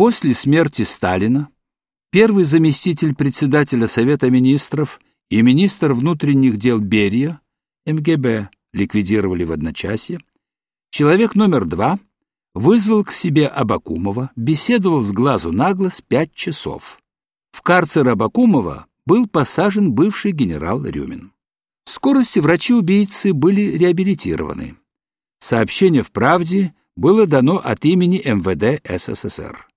После смерти Сталина первый заместитель председателя Совета министров и министр внутренних дел Берия МГБ ликвидировали в одночасье, человек номер два вызвал к себе Абакумова, беседовал с глазу на глаз пять часов. В карцер Абакумова был посажен бывший генерал Рюмин. В скорости врачи-убийцы были реабилитированы. Сообщение в «Правде» было дано от имени МВД СССР.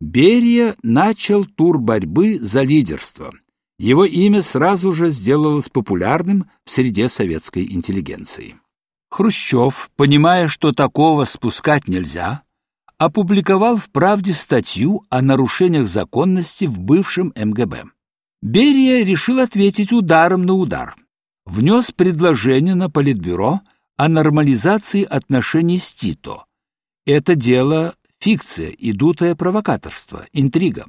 Берия начал тур борьбы за лидерство. Его имя сразу же сделалось популярным в среде советской интеллигенции. Хрущев, понимая, что такого спускать нельзя, опубликовал в «Правде» статью о нарушениях законности в бывшем МГБ. Берия решил ответить ударом на удар. Внес предложение на Политбюро о нормализации отношений с Тито. Это дело фикция и дутое провокаторство, интрига.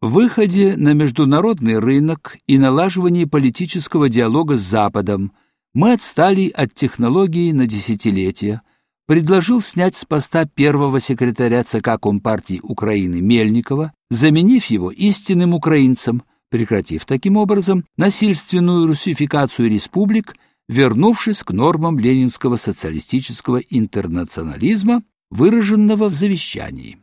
выходе на международный рынок и налаживании политического диалога с Западом мы отстали от технологии на десятилетия, предложил снять с поста первого секретаря ЦК Компартии Украины Мельникова, заменив его истинным украинцем, прекратив таким образом насильственную русификацию республик, вернувшись к нормам ленинского социалистического интернационализма, выраженного в завещании.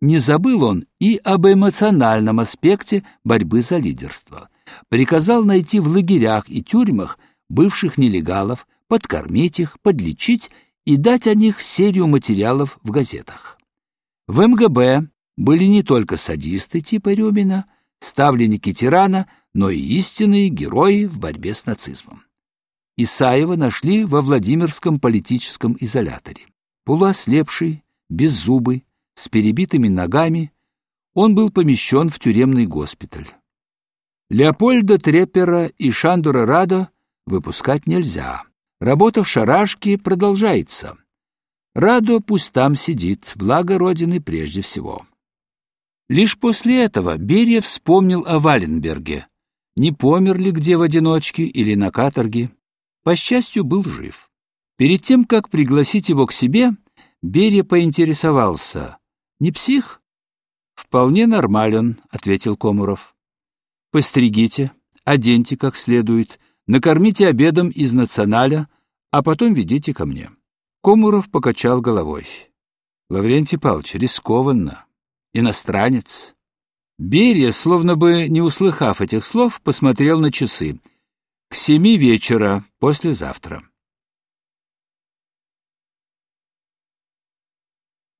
Не забыл он и об эмоциональном аспекте борьбы за лидерство. Приказал найти в лагерях и тюрьмах бывших нелегалов, подкормить их, подлечить и дать о них серию материалов в газетах. В МГБ были не только садисты типа Рюмина, ставленники тирана, но и истинные герои в борьбе с нацизмом. Исаева нашли во Владимирском политическом изоляторе. Полуослепший, беззубый, с перебитыми ногами, он был помещен в тюремный госпиталь. Леопольда Трепера и Шандура Радо выпускать нельзя. Работа в шарашке продолжается. Радо пусть там сидит, благо Родины прежде всего. Лишь после этого Берия вспомнил о Валенберге. Не помер ли где в одиночке или на каторге? По счастью, был жив. Перед тем, как пригласить его к себе, Берия поинтересовался. «Не псих?» «Вполне нормален», — ответил Комуров. «Постригите, оденьте как следует, накормите обедом из националя, а потом ведите ко мне». Комуров покачал головой. «Лаврентий Павлович, рискованно иностранец. Берия, словно бы не услыхав этих слов, посмотрел на часы. К семи вечера, послезавтра.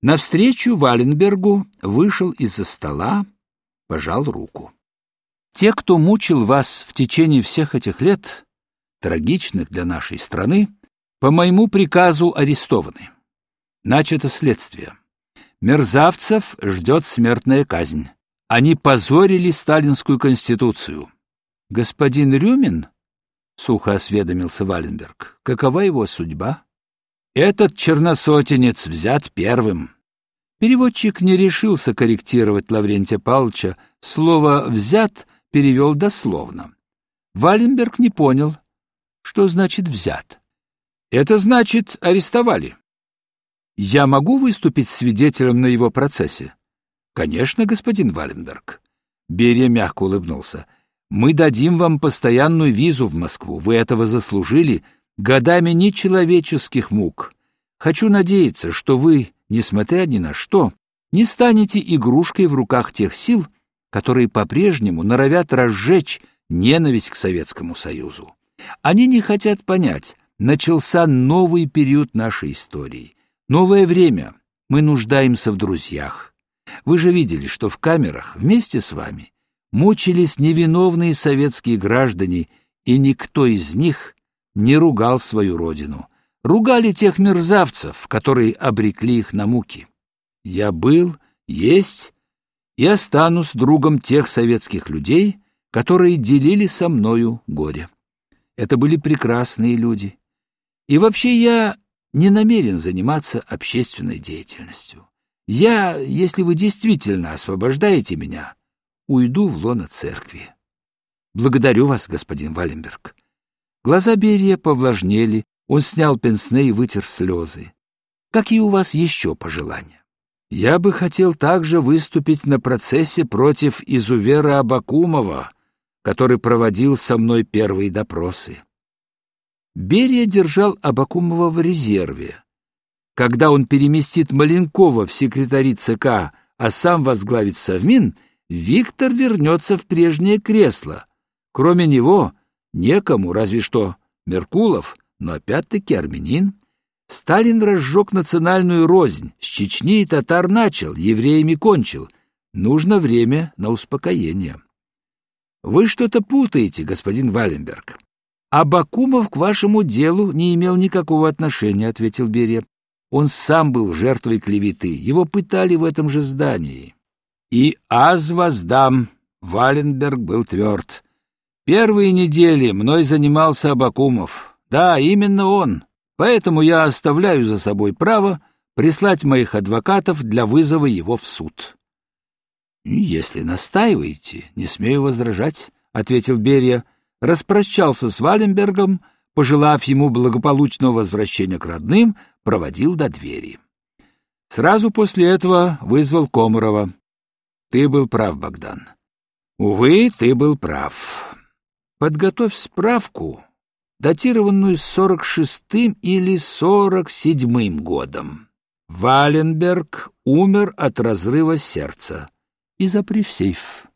Навстречу Валенбергу вышел из-за стола, пожал руку. Те, кто мучил вас в течение всех этих лет, трагичных для нашей страны, по моему приказу арестованы. Начато следствие. Мерзавцев ждет смертная казнь. Они позорили сталинскую конституцию. Господин Рюмин, сухо осведомился Валенберг, какова его судьба? Этот черносотенец взят первым. Переводчик не решился корректировать Лаврентия Павловича, слово «взят» перевел дословно. Валенберг не понял, что значит «взят». Это значит «арестовали». Я могу выступить свидетелем на его процессе? Конечно, господин Валенберг. Берия мягко улыбнулся. Мы дадим вам постоянную визу в Москву. Вы этого заслужили годами нечеловеческих мук. Хочу надеяться, что вы, несмотря ни на что, не станете игрушкой в руках тех сил, которые по-прежнему норовят разжечь ненависть к Советскому Союзу. Они не хотят понять, начался новый период нашей истории. Новое время. Мы нуждаемся в друзьях. Вы же видели, что в камерах вместе с вами мучились невиновные советские граждане, и никто из них не ругал свою родину. Ругали тех мерзавцев, которые обрекли их на муки. Я был, есть и останусь другом тех советских людей, которые делили со мною горе. Это были прекрасные люди. И вообще я не намерен заниматься общественной деятельностью. Я, если вы действительно освобождаете меня, уйду в лоно церкви. Благодарю вас, господин Валенберг. Глаза Берия повлажнели, он снял пенсне и вытер слезы. Какие у вас еще пожелания? Я бы хотел также выступить на процессе против изувера Абакумова, который проводил со мной первые допросы. Берия держал Абакумова в резерве. Когда он переместит Маленкова в секретари ЦК, а сам возглавит Совмин, Виктор вернется в прежнее кресло. Кроме него, некому, разве что Меркулов, но опять-таки армянин. Сталин разжег национальную рознь, с Чечни и татар начал, евреями кончил. Нужно время на успокоение. Вы что-то путаете, господин Валенберг. А Бакумов к вашему делу не имел никакого отношения, ответил Берия. Он сам был жертвой клеветы, его пытали в этом же здании. И аз воздам, Валенберг был тверд. Первые недели мной занимался Абакумов. Да, именно он. Поэтому я оставляю за собой право прислать моих адвокатов для вызова его в суд. Если настаиваете, не смею возражать, ответил Берия, распрощался с Валенбергом, пожелав ему благополучного возвращения к родным, проводил до двери. Сразу после этого вызвал Комарова. Ты был прав, Богдан. Увы, ты был прав. Подготовь справку датированную сорок шестым или сорок седьмым годом. Валенберг умер от разрыва сердца и запри сейф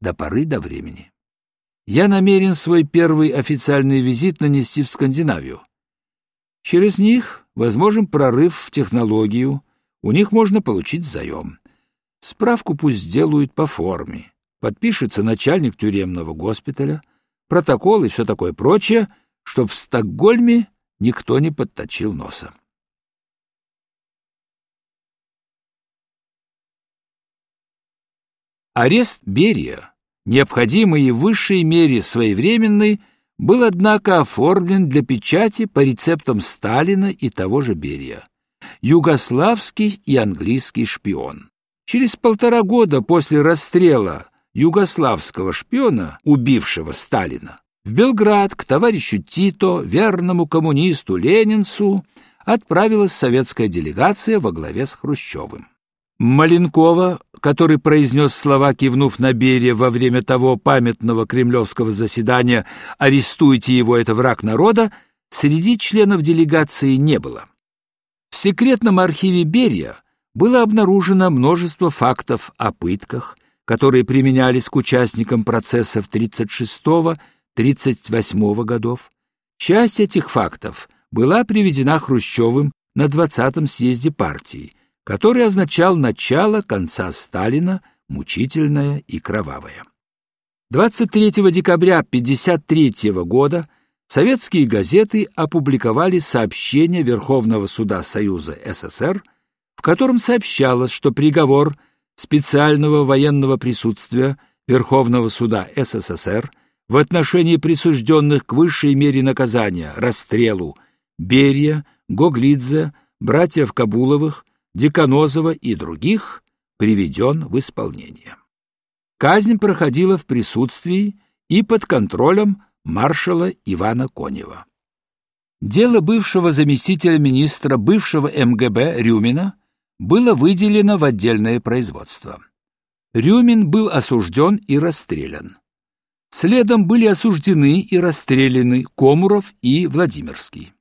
до поры до времени. Я намерен свой первый официальный визит нанести в Скандинавию. Через них возможен прорыв в технологию, у них можно получить заем. Справку пусть сделают по форме. Подпишется начальник тюремного госпиталя, протокол и все такое прочее — чтоб в Стокгольме никто не подточил носа. Арест Берия, необходимый в высшей мере своевременный, был, однако, оформлен для печати по рецептам Сталина и того же Берия. Югославский и английский шпион. Через полтора года после расстрела югославского шпиона, убившего Сталина, в Белград к товарищу Тито, верному коммунисту Ленинцу, отправилась советская делегация во главе с Хрущевым. Маленкова, который произнес слова, кивнув на Берия во время того памятного кремлевского заседания «Арестуйте его, это враг народа», среди членов делегации не было. В секретном архиве Берия было обнаружено множество фактов о пытках, которые применялись к участникам процессов 36-го 1938 годов, часть этих фактов была приведена Хрущевым на 20-м съезде партии, который означал начало конца Сталина, мучительное и кровавое. 23 декабря 1953 года советские газеты опубликовали сообщение Верховного суда Союза СССР, в котором сообщалось, что приговор специального военного присутствия Верховного суда СССР – в отношении присужденных к высшей мере наказания расстрелу Берия, Гоглидзе, братьев Кабуловых, Деканозова и других приведен в исполнение. Казнь проходила в присутствии и под контролем маршала Ивана Конева. Дело бывшего заместителя министра бывшего МГБ Рюмина было выделено в отдельное производство. Рюмин был осужден и расстрелян. Следом были осуждены и расстреляны Комуров и Владимирский.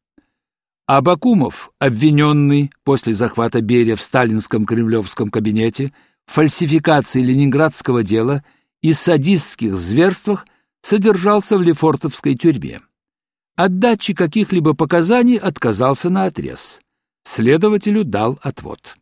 Абакумов, обвиненный после захвата Берия в сталинском кремлевском кабинете в фальсификации ленинградского дела и садистских зверствах, содержался в Лефортовской тюрьме. От дачи каких-либо показаний отказался наотрез. Следователю дал отвод.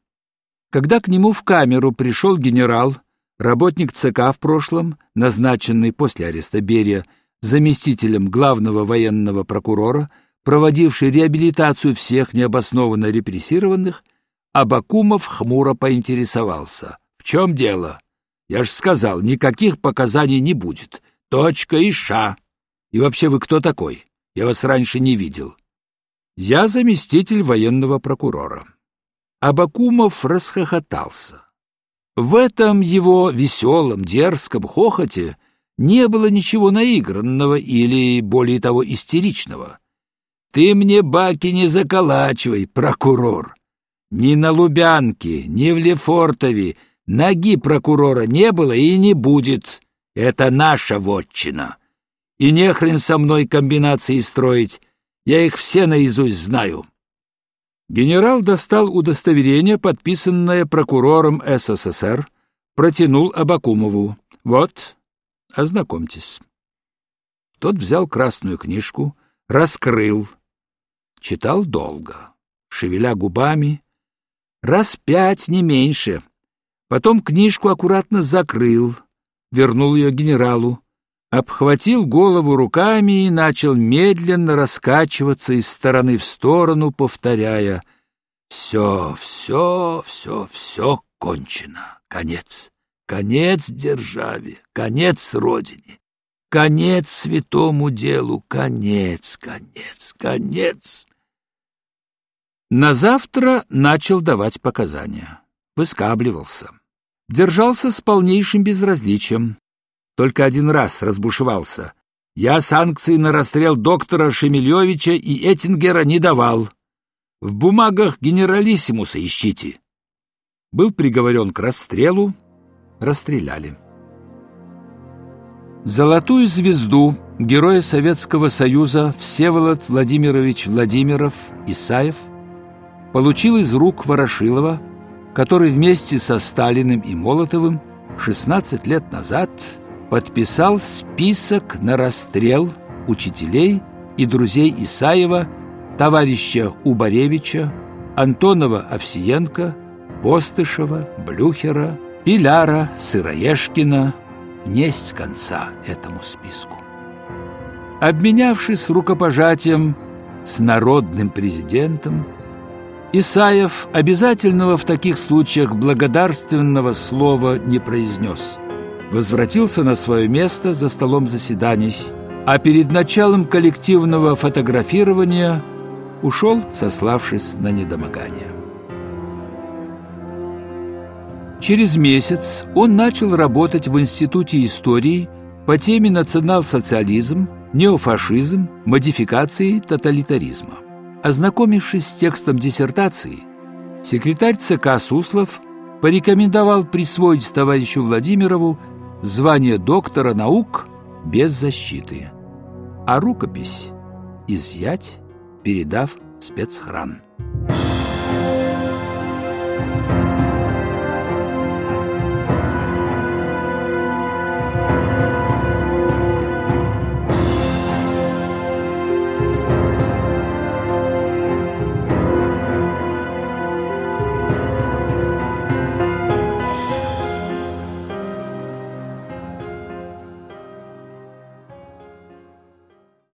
Когда к нему в камеру пришел генерал Работник ЦК в прошлом, назначенный после ареста Берия заместителем главного военного прокурора, проводивший реабилитацию всех необоснованно репрессированных, Абакумов хмуро поинтересовался. «В чем дело? Я ж сказал, никаких показаний не будет. Точка и ша. И вообще вы кто такой? Я вас раньше не видел». «Я заместитель военного прокурора». Абакумов расхохотался. В этом его веселом, дерзком хохоте не было ничего наигранного или, более того, истеричного. «Ты мне баки не заколачивай, прокурор! Ни на Лубянке, ни в Лефортове ноги прокурора не было и не будет. Это наша вотчина. И не хрен со мной комбинации строить. Я их все наизусть знаю. Генерал достал удостоверение, подписанное прокурором СССР, протянул Абакумову. Вот, ознакомьтесь. Тот взял красную книжку, раскрыл. Читал долго, шевеля губами, раз пять, не меньше. Потом книжку аккуратно закрыл, вернул ее генералу, обхватил голову руками и начал медленно раскачиваться из стороны в сторону, повторяя «Все, все, все, все кончено, конец, конец державе, конец родине, конец святому делу, конец, конец, конец». На завтра начал давать показания, выскабливался, держался с полнейшим безразличием, только один раз разбушевался. Я санкции на расстрел доктора Шемелевича и Эттингера не давал. В бумагах генералиссимуса ищите. Был приговорен к расстрелу, расстреляли. Золотую звезду героя Советского Союза Всеволод Владимирович Владимиров Исаев получил из рук Ворошилова, который вместе со Сталиным и Молотовым 16 лет назад подписал список на расстрел учителей и друзей Исаева, товарища Убаревича, Антонова Овсиенко, Постышева, Блюхера, Пиляра, Сыроежкина. Несть конца этому списку. Обменявшись рукопожатием с народным президентом, Исаев обязательного в таких случаях благодарственного слова не произнес – возвратился на свое место за столом заседаний, а перед началом коллективного фотографирования ушел, сославшись на недомогание. Через месяц он начал работать в Институте истории по теме национал-социализм, неофашизм, модификации тоталитаризма. Ознакомившись с текстом диссертации, секретарь ЦК Суслов порекомендовал присвоить товарищу Владимирову звание доктора наук без защиты, а рукопись изъять, передав спецхран.